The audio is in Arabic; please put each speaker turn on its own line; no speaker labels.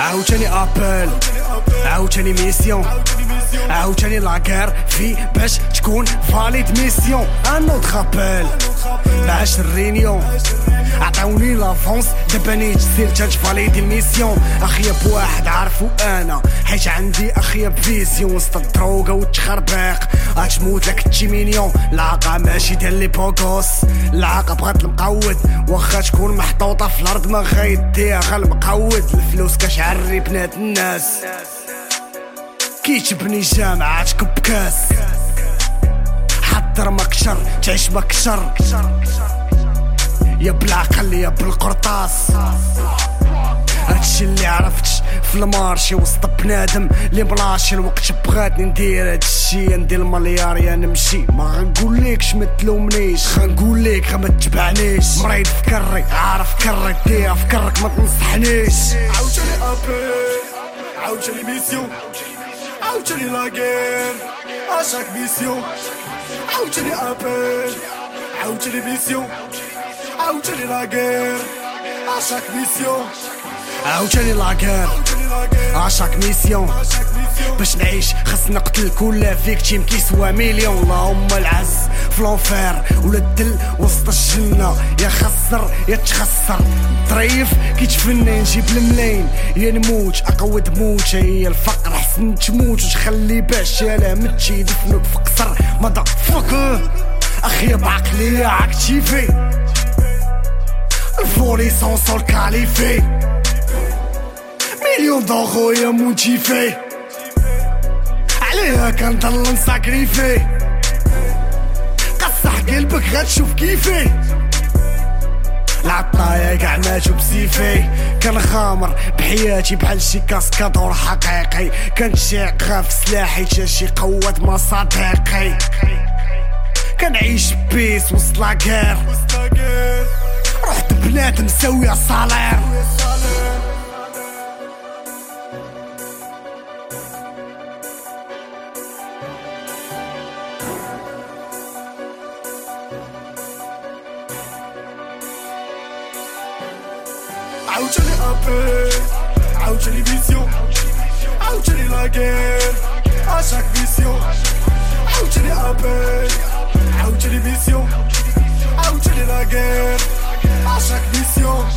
عاوتاني ابل عاوتاني ميسيون عاوتاني لاكار في باش تكون فاليد ميسيون ان اوتر ابل مع الرينيون عطاوني لافونس دابا نيت سير فاليدي الميسيون اخيا بواحد عارفو أنا حيت عندي اخيا بفيزيون وسط الدروغة والتخربيق اتموت لك تشي مليون العاقة ماشي ديال لي بوكوس العاقة بغات المقود واخا تكون محطوطة في الأرض ما غيديها المقود. الفلوس كشعري بنات الناس. كي تبني جامعة تكب كاس. حضر مكشر تعيش مكشر يا بالعقل يا بالقرطاس. هادشي اللي عرفتش في المارشي وسط بنادم اللي بلاشي الوقت بغاتني ندير هادشي ندير المليار يا نمشي. ما غنقولكش ما تلومنيش. غنقولك ما تبعنيش مريض في كري عارف كري ديها في كرك ما تنصحنيش.
عاوتاني أبي عاوتاني ميسيون عاوتاني لاغير اشاك ميسيون عاوتاني أبي عاوتاني mission عاوتاني la guerre à chaque mission
عاوتاني la guerre à chaque mission باش نعيش خاص نقتل كل victime كيسوى مليون اللهم العز ف l'enfer ولا الدل وسط الجنة. يا خسر يا تخسر. طريف كيتفنى نجيب الملاين يا نموت أقود موت هي الفقر حسن تموت. وتخلي باش يا متشي دفنوك في قصر. مضى فك أخي بعقلية اكتيفي الفولي سون سول كاليفي مليون دورو يا موتيفي عليها كنضل نساكريفي قصح قلبك غتشوف كيفي العطايا كاع ماتو بسيفي كنغامر بحياتي بحال شي كاسكادور حقيقي شي في سلاحي تا شي قوة مصادقي كنعيش بيس وسط لاكير رحت بنادم سوي صالير
عاوتاني ابي عاوتاني mission عاوتاني la guerre à chaque mission عاوتاني ابي عاوتاني mission عاوتاني la guerre à chaque mission